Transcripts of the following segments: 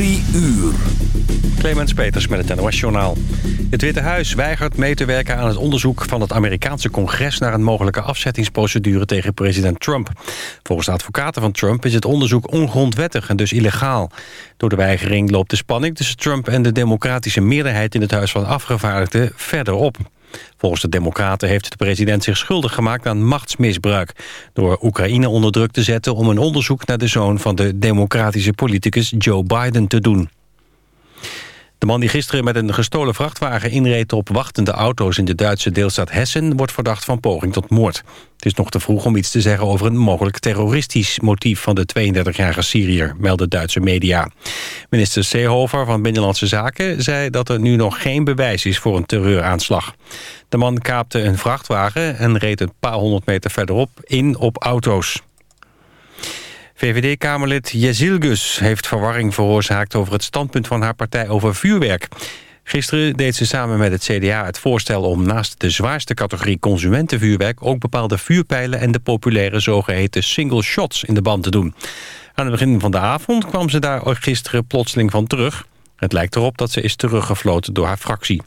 Drie uur. Clemens Peters met het NOS-journaal. Het Witte Huis weigert mee te werken aan het onderzoek van het Amerikaanse congres... naar een mogelijke afzettingsprocedure tegen president Trump. Volgens de advocaten van Trump is het onderzoek ongrondwettig en dus illegaal. Door de weigering loopt de spanning tussen Trump en de democratische meerderheid... in het Huis van Afgevaardigden verder op. Volgens de Democraten heeft de president zich schuldig gemaakt aan machtsmisbruik... door Oekraïne onder druk te zetten om een onderzoek naar de zoon van de democratische politicus Joe Biden te doen. De man die gisteren met een gestolen vrachtwagen inreed op wachtende auto's in de Duitse deelstaat Hessen wordt verdacht van poging tot moord. Het is nog te vroeg om iets te zeggen over een mogelijk terroristisch motief van de 32-jarige Syriër, melden Duitse media. Minister Seehofer van Binnenlandse Zaken zei dat er nu nog geen bewijs is voor een terreuraanslag. De man kaapte een vrachtwagen en reed een paar honderd meter verderop in op auto's. VVD-Kamerlid Jezilgus heeft verwarring veroorzaakt... over het standpunt van haar partij over vuurwerk. Gisteren deed ze samen met het CDA het voorstel om naast de zwaarste categorie consumentenvuurwerk... ook bepaalde vuurpijlen en de populaire zogeheten single shots in de band te doen. Aan het begin van de avond kwam ze daar gisteren plotseling van terug. Het lijkt erop dat ze is teruggefloten door haar fractie.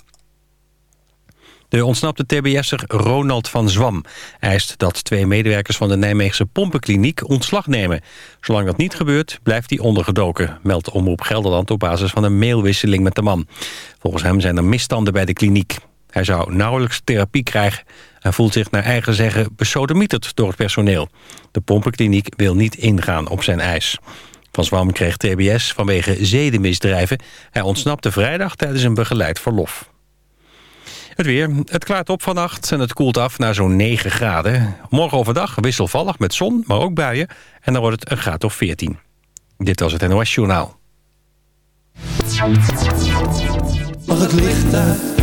De ontsnapte tbs'er Ronald van Zwam eist dat twee medewerkers van de Nijmeegse pompenkliniek ontslag nemen. Zolang dat niet gebeurt, blijft hij ondergedoken, meldt Omroep Gelderland op basis van een mailwisseling met de man. Volgens hem zijn er misstanden bij de kliniek. Hij zou nauwelijks therapie krijgen en voelt zich naar eigen zeggen besodemieterd door het personeel. De pompenkliniek wil niet ingaan op zijn eis. Van Zwam kreeg TBS vanwege zedenmisdrijven. Hij ontsnapte vrijdag tijdens een begeleid verlof. Het weer. Het klaart op vannacht en het koelt af naar zo'n 9 graden. Morgen overdag wisselvallig met zon, maar ook buien. En dan wordt het een graad of 14. Dit was het NOS Journaal. Mag het?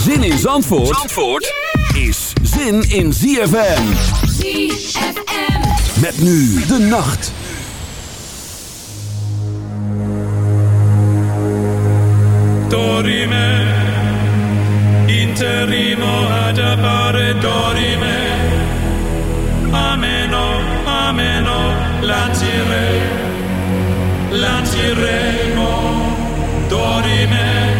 Zin in Zandvoort, Zandvoort is zin in ZFM. ZFM. Met nu de nacht. Dorime, interimo ad appare dorime. Ameno, ameno, lancire, lanciremo, dorime.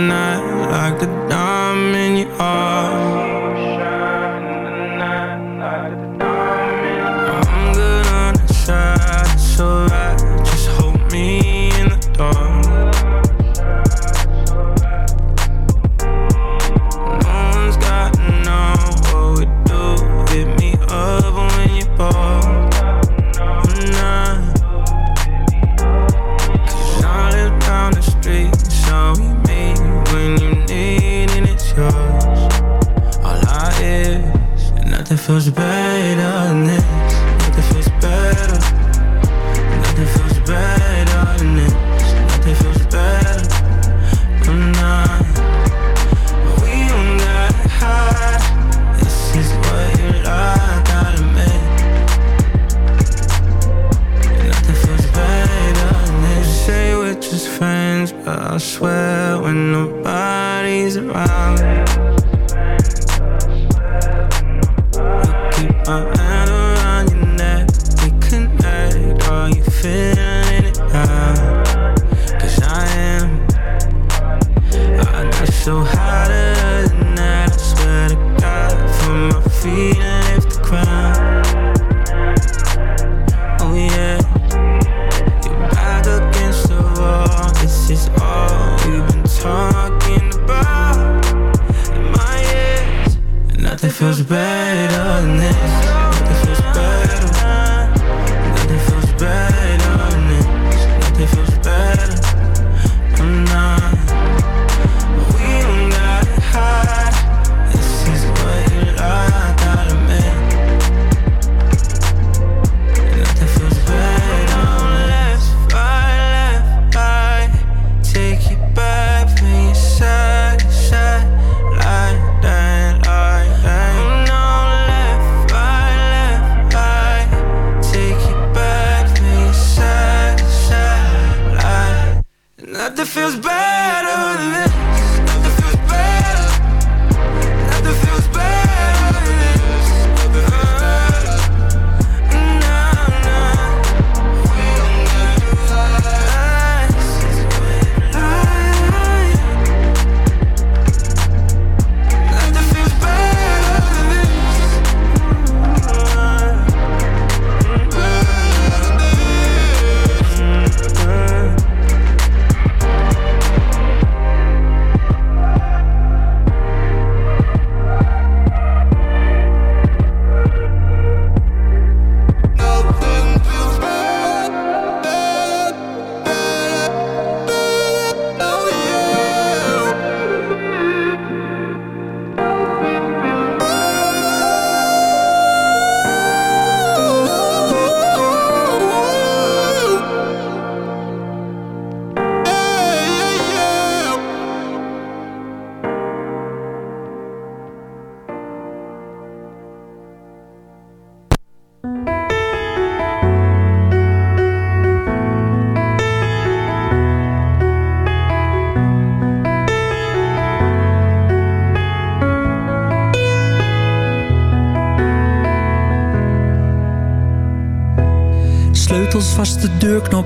my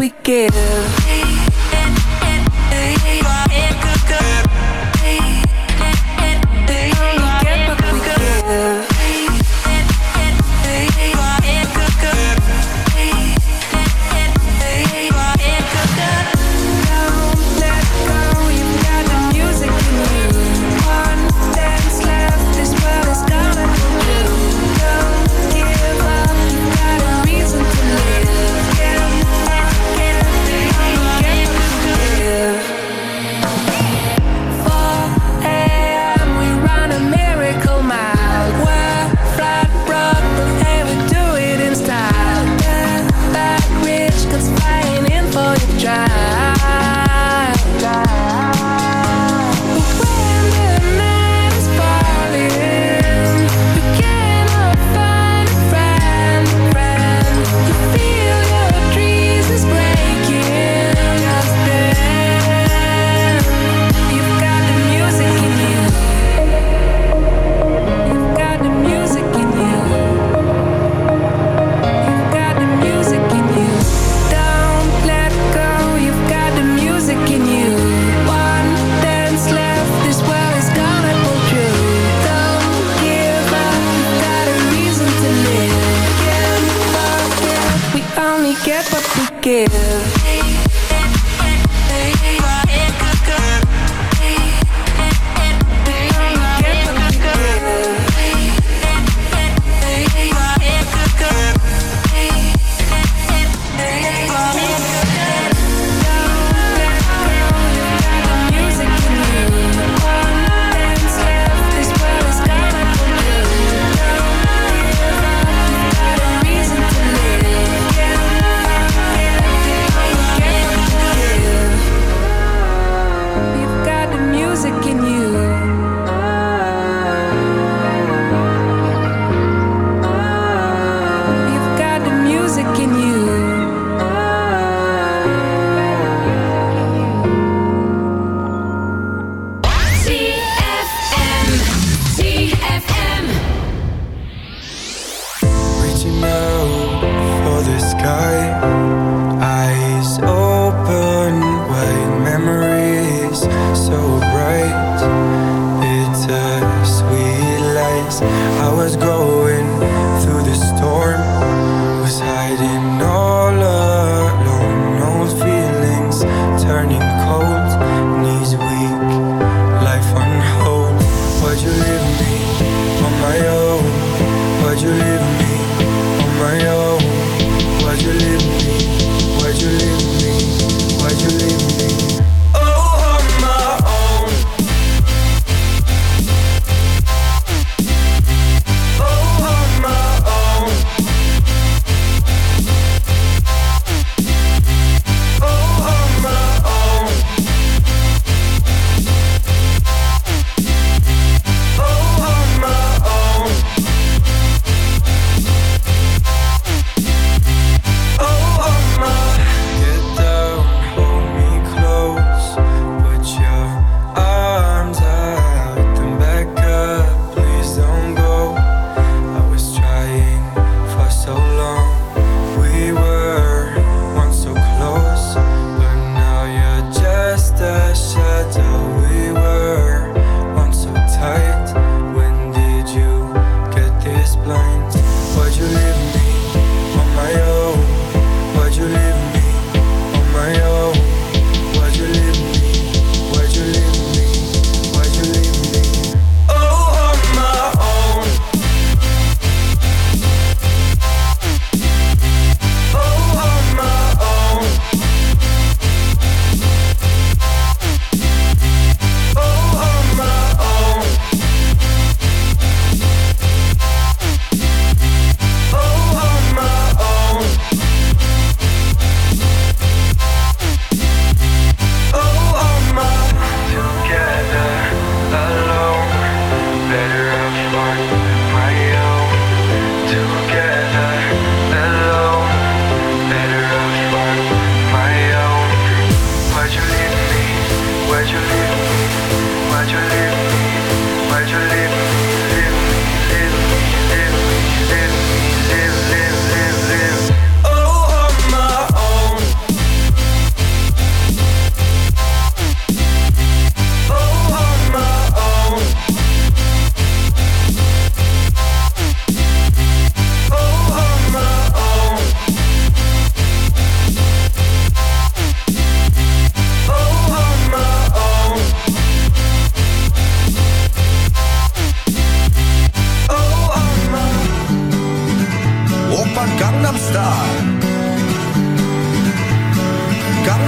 we get up.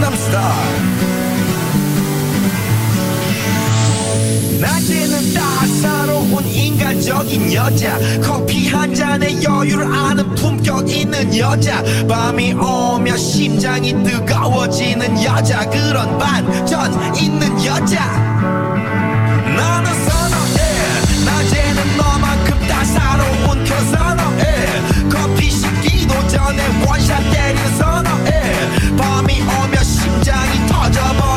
강남 스타 낮에는 따사로운 인간적인 여자 커피 한 잔에 여유를 아는 품격 있는 여자 밤이 오면 심장이 뜨거워지는 여자 그런 반전 있는 여자. 나는 선호해. 낮에는 너만큼 따사로운 그 선호해. 커피 식기도 전에 원샷 때린 선호해. 밤이 오 job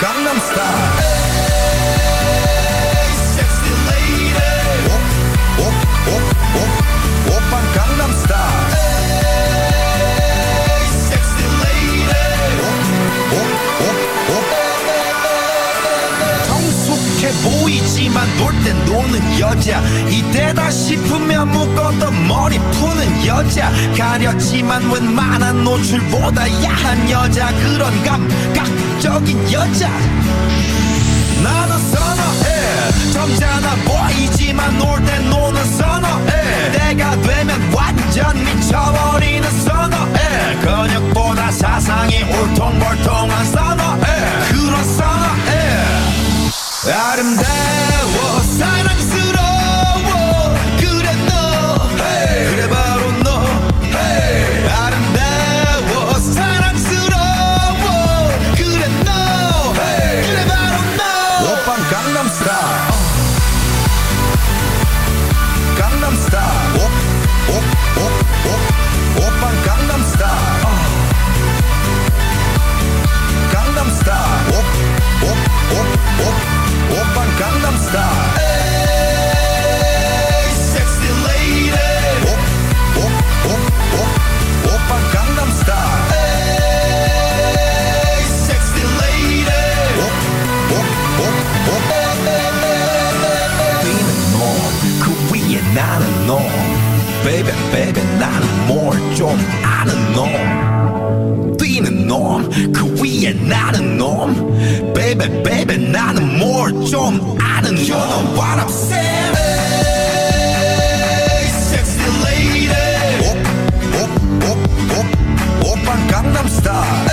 Gangnam Style. Hey, sexy lady. Op, op, op, op, op aan Gangnam Style. Hey, sexy lady. Op, op, op, op. 성숙해 보이지만 놀 땐 노는 여자 이때다 싶으면 묶었던 머리 푸는 여자 가렸지만 웬만한 노출보다 야한 여자 그런 감각 적인 여자. 나는 선어해. 점잖아 보이지만 놀 땐 노는 선어해. 때가 되면 완전 미쳐버리는 선어해. 근육보다 사상이 울퉁불퉁한 선어해. 그런 선어해. 아름다워 Gangnam Style. Hey, sexy lady. Op, op, op, op, op Gangnam Style. Hey, sexy lady. Op, op, op, op. Being more, could we not alone? Baby, baby, not more, 좀, I don't know 뛰는 놈 그 위에 나는 놈 Baby baby 나는 뭘 좀 아는 You know what I'm saying Hey, sexy lady 오, 오, 오, 오, 오빤 강남스타일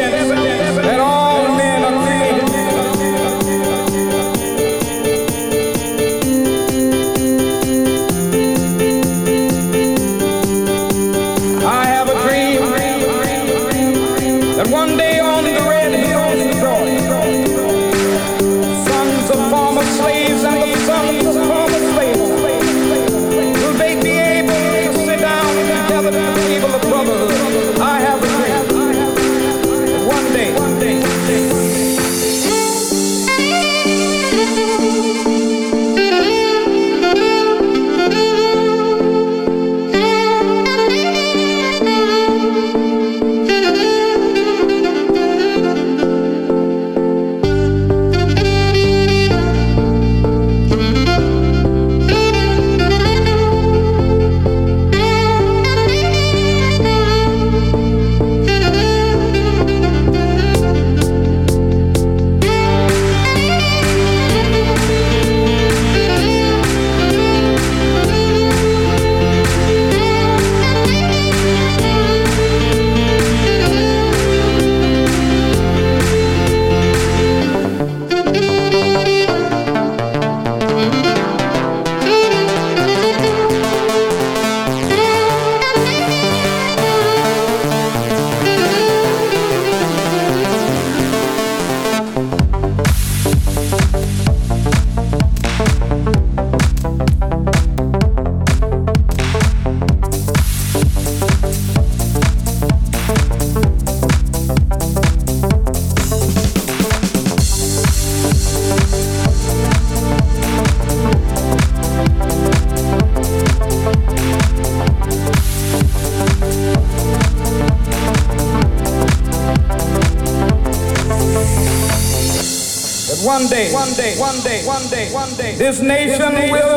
this nation will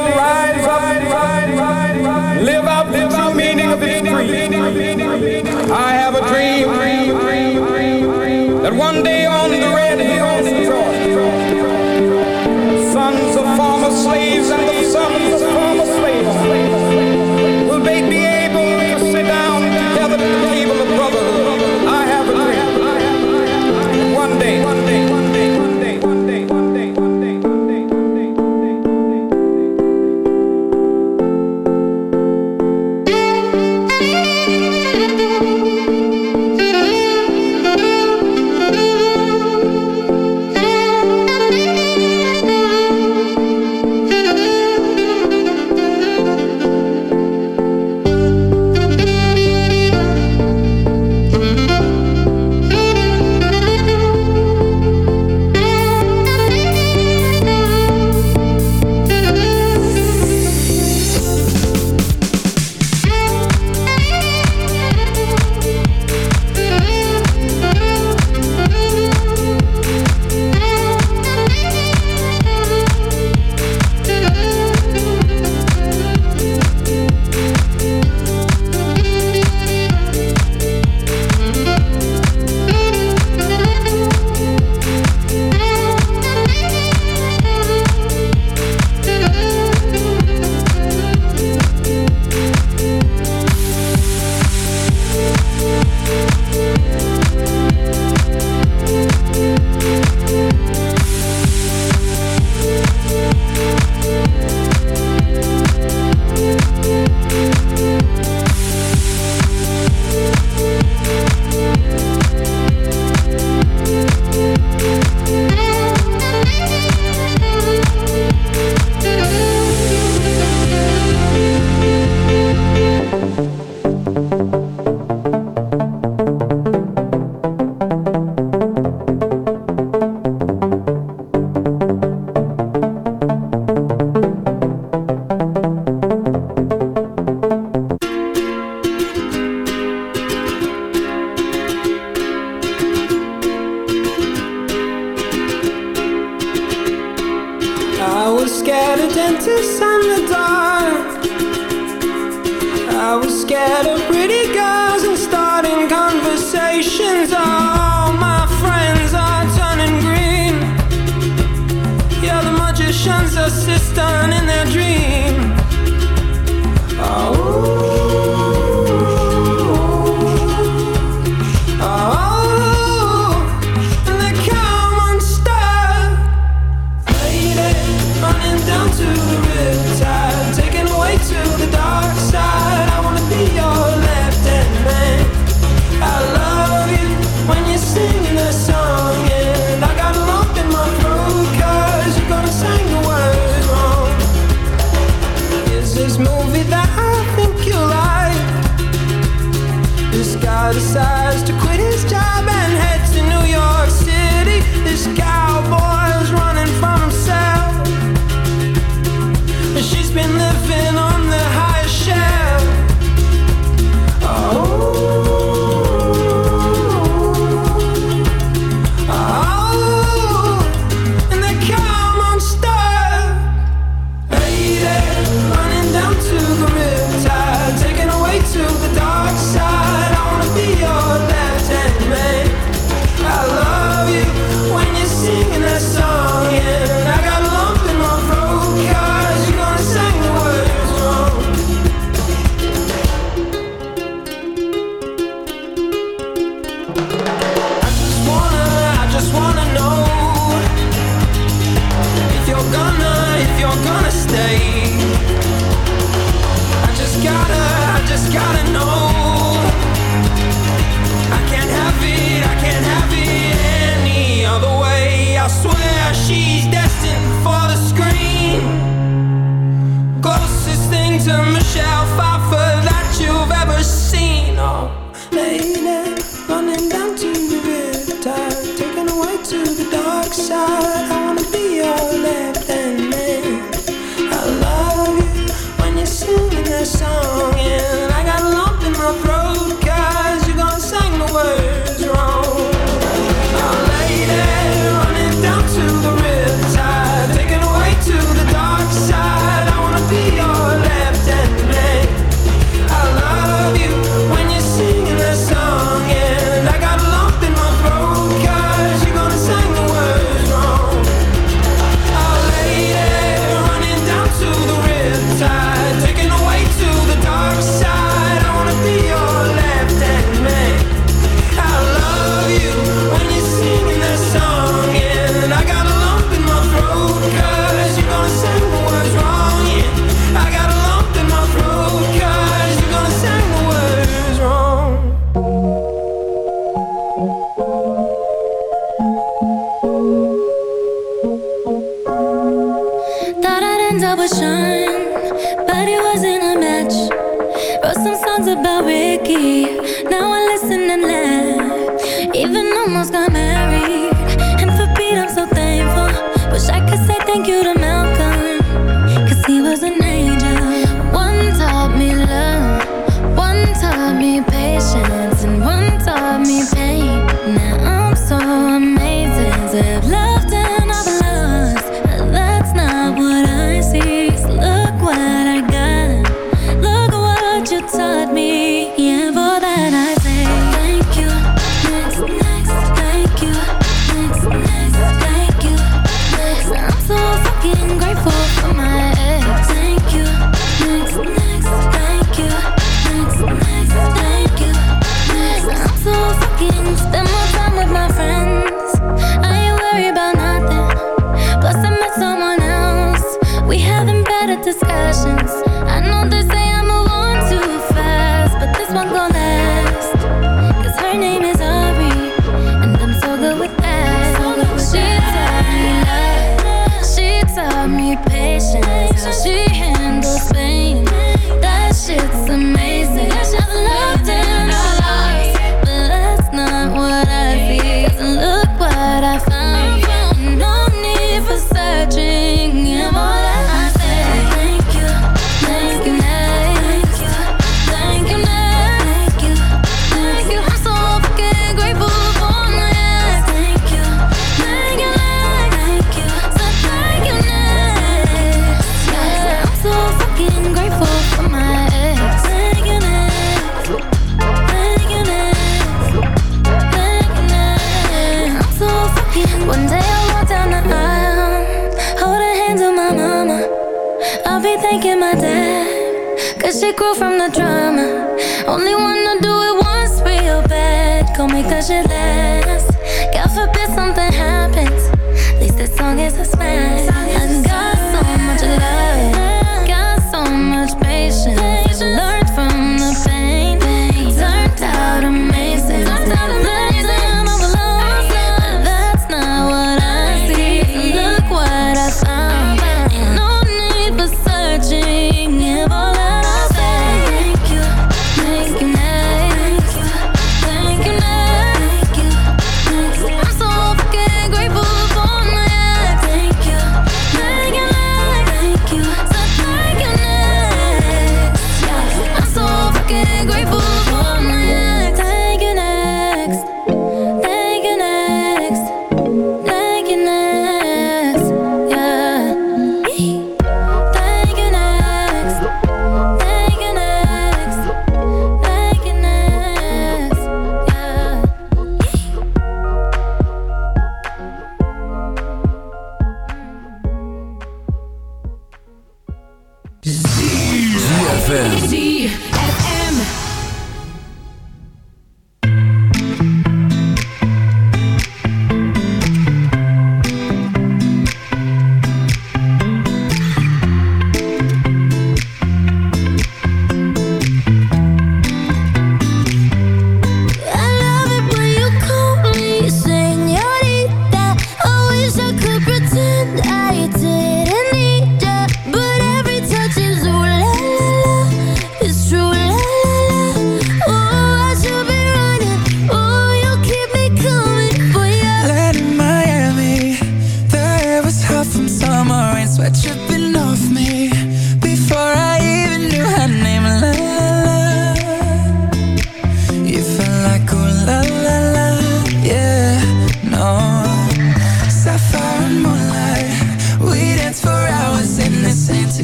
together.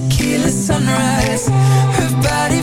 tequila sunrise. Her body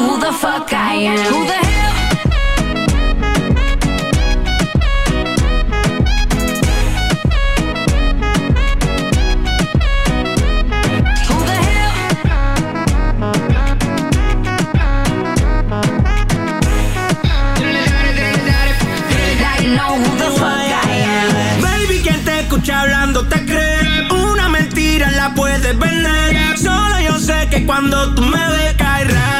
who the fuck I am. Who the hell? hablando te crees Una mentira la puedes vender. Solo yo sé que cuando tú me ves caerás